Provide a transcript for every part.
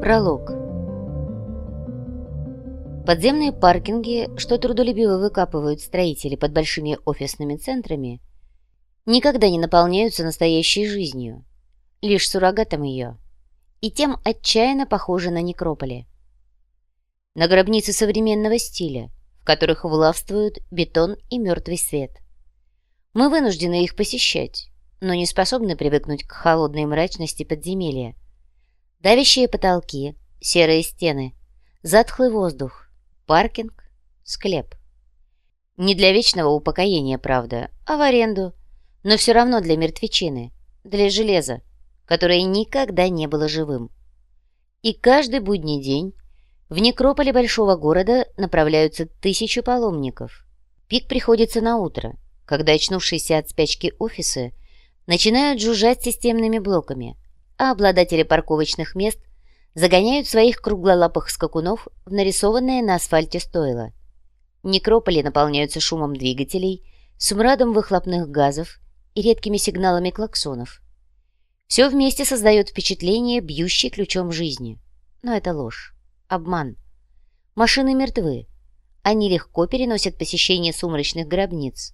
Пролог. Подземные паркинги, что трудолюбиво выкапывают строители под большими офисными центрами, никогда не наполняются настоящей жизнью, лишь суррогатом ее, и тем отчаянно похожи на некрополи. На гробницы современного стиля, в которых властвуют бетон и мертвый свет. Мы вынуждены их посещать, но не способны привыкнуть к холодной мрачности подземелья. Давящие потолки, серые стены, затхлый воздух, паркинг, склеп. Не для вечного упокоения, правда, а в аренду, но все равно для мертвечины, для железа, которое никогда не было живым. И каждый будний день в некрополе большого города направляются тысячи паломников. Пик приходится на утро, когда очнувшиеся от спячки офисы начинают жужжать системными блоками, а обладатели парковочных мест загоняют своих круглолапых скакунов в нарисованное на асфальте стойло. Некрополи наполняются шумом двигателей, смрадом выхлопных газов и редкими сигналами клаксонов. Все вместе создает впечатление, бьющей ключом жизни. Но это ложь, обман. Машины мертвы. Они легко переносят посещение сумрачных гробниц.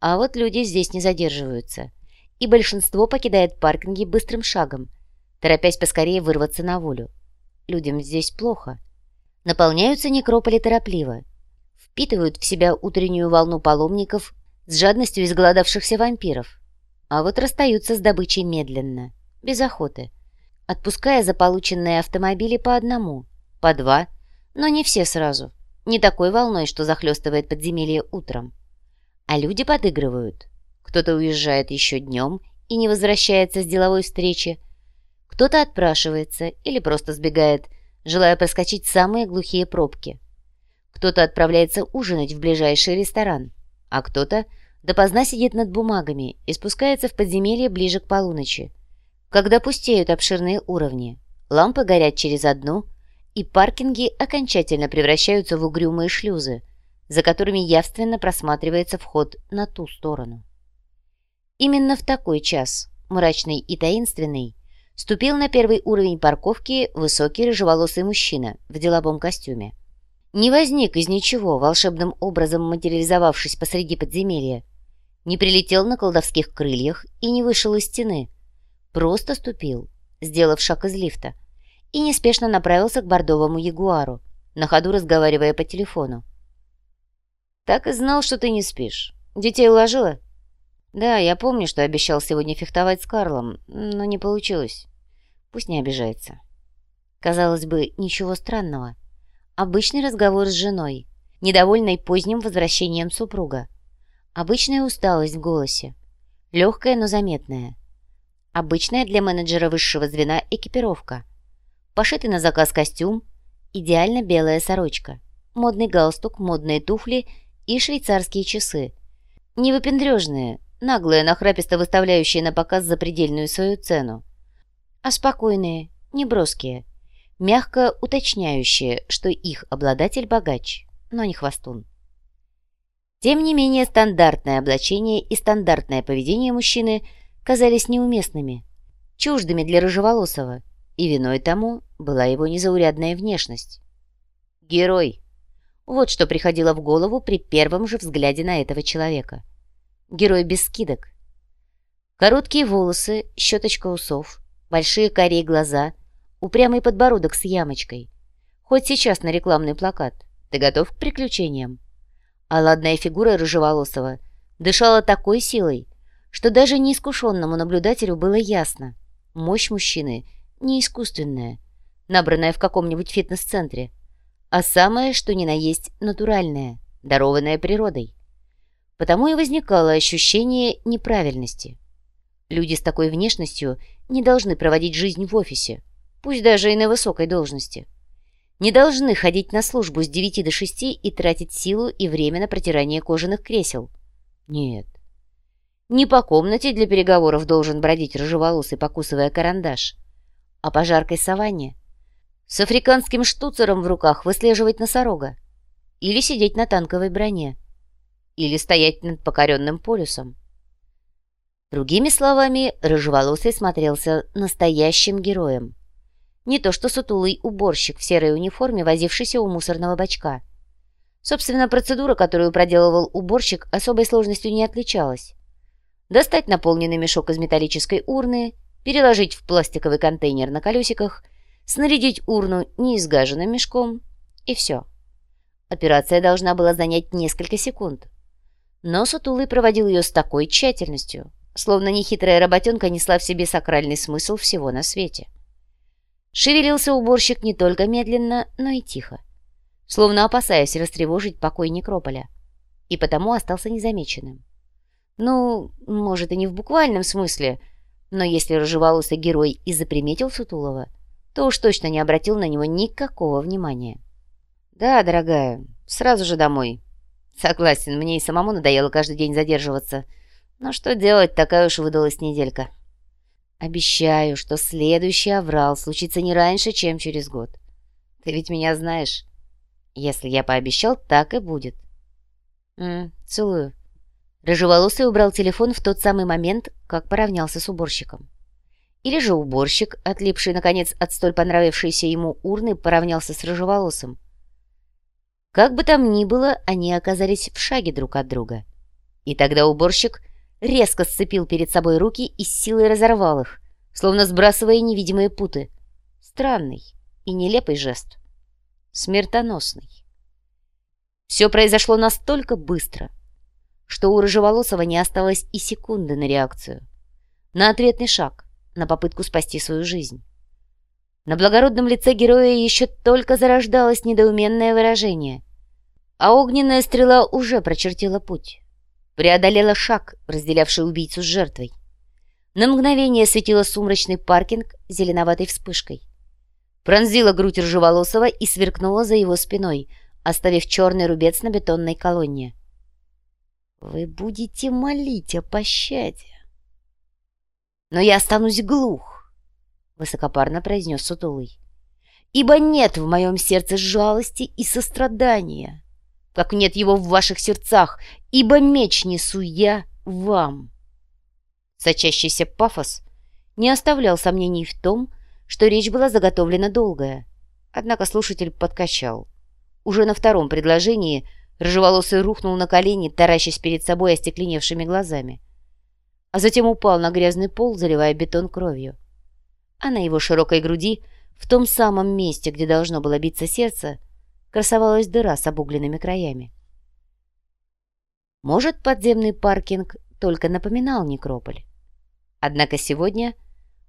А вот люди здесь не задерживаются – и большинство покидает паркинги быстрым шагом, торопясь поскорее вырваться на волю. Людям здесь плохо. Наполняются некрополи торопливо, впитывают в себя утреннюю волну паломников с жадностью изголодавшихся вампиров, а вот расстаются с добычей медленно, без охоты, отпуская за полученные автомобили по одному, по два, но не все сразу, не такой волной, что захлестывает подземелье утром. А люди подыгрывают, кто-то уезжает еще днем и не возвращается с деловой встречи. Кто-то отпрашивается или просто сбегает, желая проскочить самые глухие пробки. Кто-то отправляется ужинать в ближайший ресторан, а кто-то допоздна сидит над бумагами и спускается в подземелье ближе к полуночи, когда пустеют обширные уровни, лампы горят через одну, и паркинги окончательно превращаются в угрюмые шлюзы, за которыми явственно просматривается вход на ту сторону. Именно в такой час, мрачный и таинственный, ступил на первый уровень парковки высокий рыжеволосый мужчина в деловом костюме. Не возник из ничего, волшебным образом материализовавшись посреди подземелья. Не прилетел на колдовских крыльях и не вышел из стены. Просто ступил, сделав шаг из лифта, и неспешно направился к бордовому ягуару, на ходу разговаривая по телефону. «Так и знал, что ты не спишь. Детей уложила?» «Да, я помню, что обещал сегодня фехтовать с Карлом, но не получилось. Пусть не обижается». Казалось бы, ничего странного. Обычный разговор с женой, недовольной поздним возвращением супруга. Обычная усталость в голосе. Легкая, но заметная. Обычная для менеджера высшего звена экипировка. Пошитый на заказ костюм, идеально белая сорочка, модный галстук, модные туфли и швейцарские часы. Не выпендрежные, наглые, нахраписто выставляющие на показ запредельную свою цену, а спокойные, неброские, мягко уточняющие, что их обладатель богач, но не хвостун. Тем не менее, стандартное облачение и стандартное поведение мужчины казались неуместными, чуждыми для рыжеволосого, и виной тому была его незаурядная внешность. Герой. Вот что приходило в голову при первом же взгляде на этого человека – герой без скидок. Короткие волосы, щеточка усов, большие карие глаза, упрямый подбородок с ямочкой. Хоть сейчас на рекламный плакат. Ты готов к приключениям? А ладная фигура рыжеволосого дышала такой силой, что даже неискушенному наблюдателю было ясно. Мощь мужчины не искусственная, набранная в каком-нибудь фитнес-центре, а самое, что ни на есть, натуральное, дарованное природой. Потому и возникало ощущение неправильности. Люди с такой внешностью не должны проводить жизнь в офисе, пусть даже и на высокой должности. Не должны ходить на службу с 9 до 6 и тратить силу и время на протирание кожаных кресел. Нет. Не по комнате для переговоров должен бродить рыжеволосый, покусывая карандаш, а по жаркой саванне. С африканским штуцером в руках выслеживать носорога. Или сидеть на танковой броне или стоять над покоренным полюсом. Другими словами, Рыжеволосый смотрелся настоящим героем. Не то что сутулый уборщик в серой униформе, возившийся у мусорного бачка. Собственно, процедура, которую проделывал уборщик, особой сложностью не отличалась. Достать наполненный мешок из металлической урны, переложить в пластиковый контейнер на колесиках, снарядить урну неизгаженным мешком, и все. Операция должна была занять несколько секунд. Но Сутулый проводил ее с такой тщательностью, словно нехитрая работенка несла в себе сакральный смысл всего на свете. Шевелился уборщик не только медленно, но и тихо, словно опасаясь растревожить покой некрополя, и потому остался незамеченным. Ну, может, и не в буквальном смысле, но если рыжеволосый герой и заприметил Сутулова, то уж точно не обратил на него никакого внимания. «Да, дорогая, сразу же домой», Согласен, мне и самому надоело каждый день задерживаться. Но что делать, такая уж выдалась неделька. Обещаю, что следующий аврал случится не раньше, чем через год. Ты ведь меня знаешь. Если я пообещал, так и будет. М -м, целую. Рыжеволосый убрал телефон в тот самый момент, как поравнялся с уборщиком. Или же уборщик, отлипший, наконец, от столь понравившейся ему урны, поравнялся с рыжеволосым. Как бы там ни было, они оказались в шаге друг от друга. И тогда уборщик резко сцепил перед собой руки и с силой разорвал их, словно сбрасывая невидимые путы. Странный и нелепый жест. Смертоносный. Все произошло настолько быстро, что у Рыжеволосого не осталось и секунды на реакцию. На ответный шаг, на попытку спасти свою жизнь. На благородном лице героя еще только зарождалось недоуменное выражение. А огненная стрела уже прочертила путь. Преодолела шаг, разделявший убийцу с жертвой. На мгновение светила сумрачный паркинг зеленоватой вспышкой. Пронзила грудь ржеволосого и сверкнула за его спиной, оставив черный рубец на бетонной колонне. «Вы будете молить о пощаде!» «Но я останусь глух!» Высокопарно произнес Сутулый. «Ибо нет в моем сердце жалости и сострадания, как нет его в ваших сердцах, ибо меч несу я вам». Сочащийся пафос не оставлял сомнений в том, что речь была заготовлена долгая. Однако слушатель подкачал. Уже на втором предложении рыжеволосый рухнул на колени, таращась перед собой остекленевшими глазами. А затем упал на грязный пол, заливая бетон кровью а на его широкой груди, в том самом месте, где должно было биться сердце, красовалась дыра с обугленными краями. Может, подземный паркинг только напоминал некрополь. Однако сегодня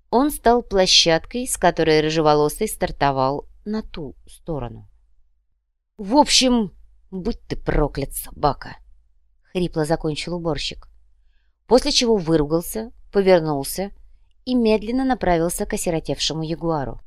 он стал площадкой, с которой рыжеволосый стартовал на ту сторону. «В общем, будь ты проклят, собака!» — хрипло закончил уборщик. После чего выругался, повернулся и медленно направился к осиротевшему ягуару.